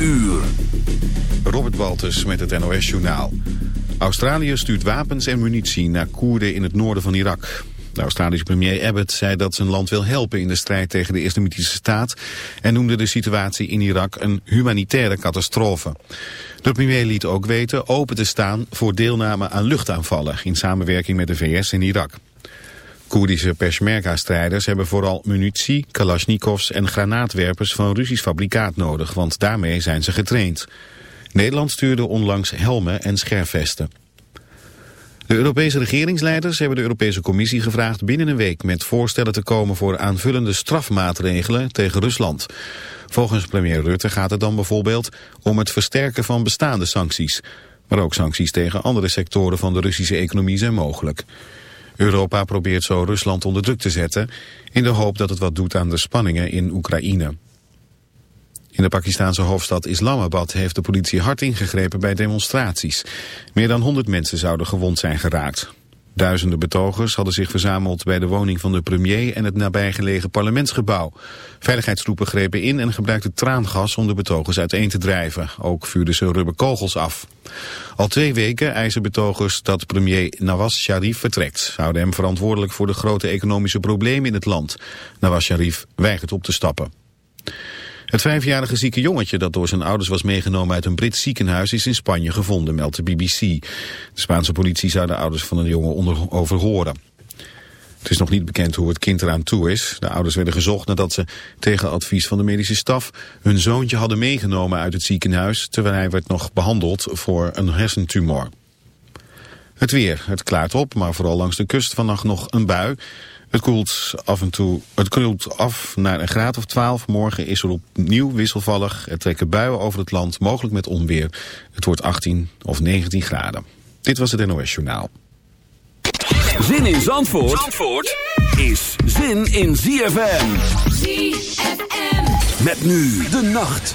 uur. Robert Walters met het NOS Journaal. Australië stuurt wapens en munitie naar Koerden in het noorden van Irak. De Australische premier Abbott zei dat zijn land wil helpen in de strijd tegen de Islamitische staat... en noemde de situatie in Irak een humanitaire catastrofe. De premier liet ook weten open te staan voor deelname aan luchtaanvallen... in samenwerking met de VS in Irak. Koerdische Peshmerga-strijders hebben vooral munitie, kalasjnikovs en granaatwerpers van Russisch fabrikaat nodig, want daarmee zijn ze getraind. Nederland stuurde onlangs helmen en scherfvesten. De Europese regeringsleiders hebben de Europese Commissie gevraagd binnen een week met voorstellen te komen voor aanvullende strafmaatregelen tegen Rusland. Volgens premier Rutte gaat het dan bijvoorbeeld om het versterken van bestaande sancties. Maar ook sancties tegen andere sectoren van de Russische economie zijn mogelijk. Europa probeert zo Rusland onder druk te zetten... in de hoop dat het wat doet aan de spanningen in Oekraïne. In de Pakistanse hoofdstad Islamabad heeft de politie hard ingegrepen bij demonstraties. Meer dan 100 mensen zouden gewond zijn geraakt. Duizenden betogers hadden zich verzameld bij de woning van de premier en het nabijgelegen parlementsgebouw. Veiligheidstroepen grepen in en gebruikten traangas om de betogers uiteen te drijven. Ook vuurden ze rubberkogels af. Al twee weken eisen betogers dat premier Nawaz Sharif vertrekt. Ze houden hem verantwoordelijk voor de grote economische problemen in het land. Nawaz Sharif weigert op te stappen. Het vijfjarige zieke jongetje dat door zijn ouders was meegenomen uit een Brits ziekenhuis is in Spanje gevonden, meldt de BBC. De Spaanse politie zou de ouders van de jongen onder overhoren. Het is nog niet bekend hoe het kind eraan toe is. De ouders werden gezocht nadat ze tegen advies van de medische staf hun zoontje hadden meegenomen uit het ziekenhuis, terwijl hij werd nog behandeld voor een hersentumor. Het weer. Het klaart op, maar vooral langs de kust vannacht nog een bui. Het koelt af en toe, het koelt af naar een graad of 12. Morgen is er opnieuw wisselvallig. Er trekken buien over het land, mogelijk met onweer. Het wordt 18 of 19 graden. Dit was het NOS Journaal. Zin in Zandvoort, Zandvoort is zin in ZFM. ZFM. Met nu de nacht.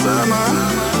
Summer.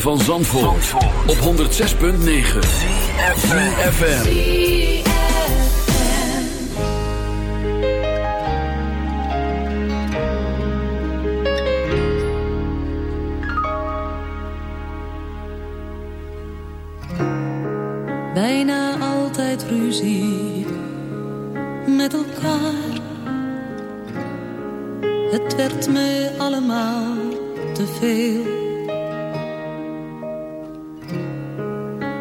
Van Zandvoort, op 106.9 FM. Bijna altijd ruzie met elkaar. Het werd me allemaal te veel.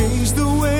Change the way